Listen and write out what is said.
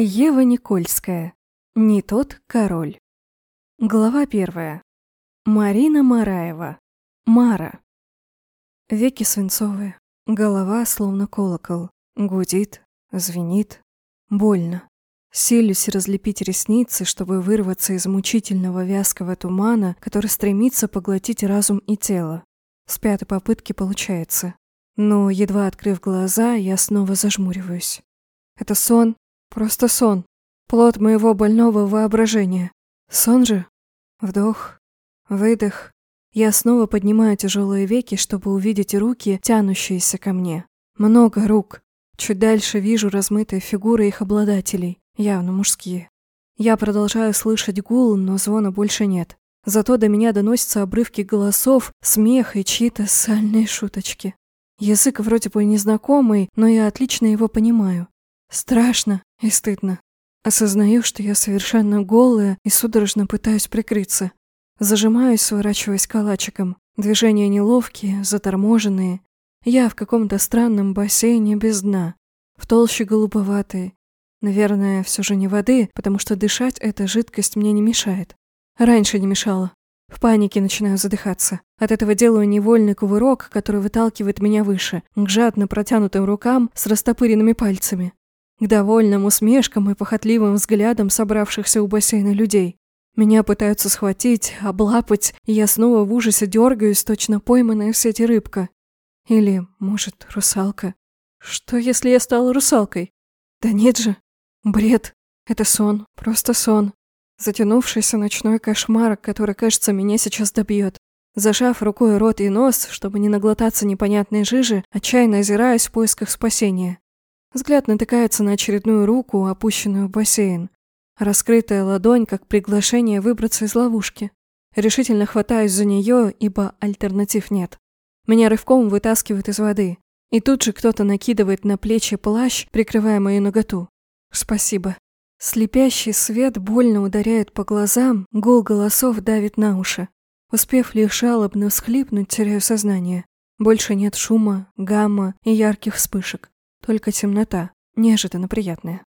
Ева Никольская. Не тот король. Глава первая. Марина Мараева. Мара. Веки свинцовые, голова словно колокол. Гудит, звенит. Больно. Селюсь разлепить ресницы, чтобы вырваться из мучительного вязкого тумана, который стремится поглотить разум и тело. С пятой попытки получается. Но, едва открыв глаза, я снова зажмуриваюсь. Это сон Просто сон. Плод моего больного воображения. Сон же? Вдох, выдох. Я снова поднимаю тяжелые веки, чтобы увидеть руки, тянущиеся ко мне. Много рук. Чуть дальше вижу размытые фигуры их обладателей, явно мужские. Я продолжаю слышать гул, но звона больше нет. Зато до меня доносятся обрывки голосов, смех и чьи-то сальные шуточки. Язык вроде бы незнакомый, но я отлично его понимаю. Страшно и стыдно. Осознаю, что я совершенно голая и судорожно пытаюсь прикрыться. Зажимаюсь, сворачиваясь калачиком. Движения неловкие, заторможенные. Я в каком-то странном бассейне без дна. В толще голубоватой. Наверное, все же не воды, потому что дышать эта жидкость мне не мешает. Раньше не мешала. В панике начинаю задыхаться. От этого делаю невольный кувырок, который выталкивает меня выше, к жадно протянутым рукам с растопыренными пальцами к довольным усмешкам и похотливым взглядам собравшихся у бассейна людей. Меня пытаются схватить, облапать, и я снова в ужасе дергаюсь, точно пойманная в сети рыбка. Или, может, русалка. Что, если я стала русалкой? Да нет же. Бред. Это сон. Просто сон. Затянувшийся ночной кошмар, который, кажется, меня сейчас добьет. Зажав рукой рот и нос, чтобы не наглотаться непонятной жижи, отчаянно озираюсь в поисках спасения. Взгляд натыкается на очередную руку, опущенную в бассейн. Раскрытая ладонь, как приглашение выбраться из ловушки. Решительно хватаюсь за нее, ибо альтернатив нет. Меня рывком вытаскивают из воды. И тут же кто-то накидывает на плечи плащ, прикрывая мою ноготу. Спасибо. Слепящий свет больно ударяет по глазам, гул голосов давит на уши. Успев лишь жалобно всхлипнуть, теряю сознание. Больше нет шума, гамма и ярких вспышек. Только темнота, неожиданно приятная.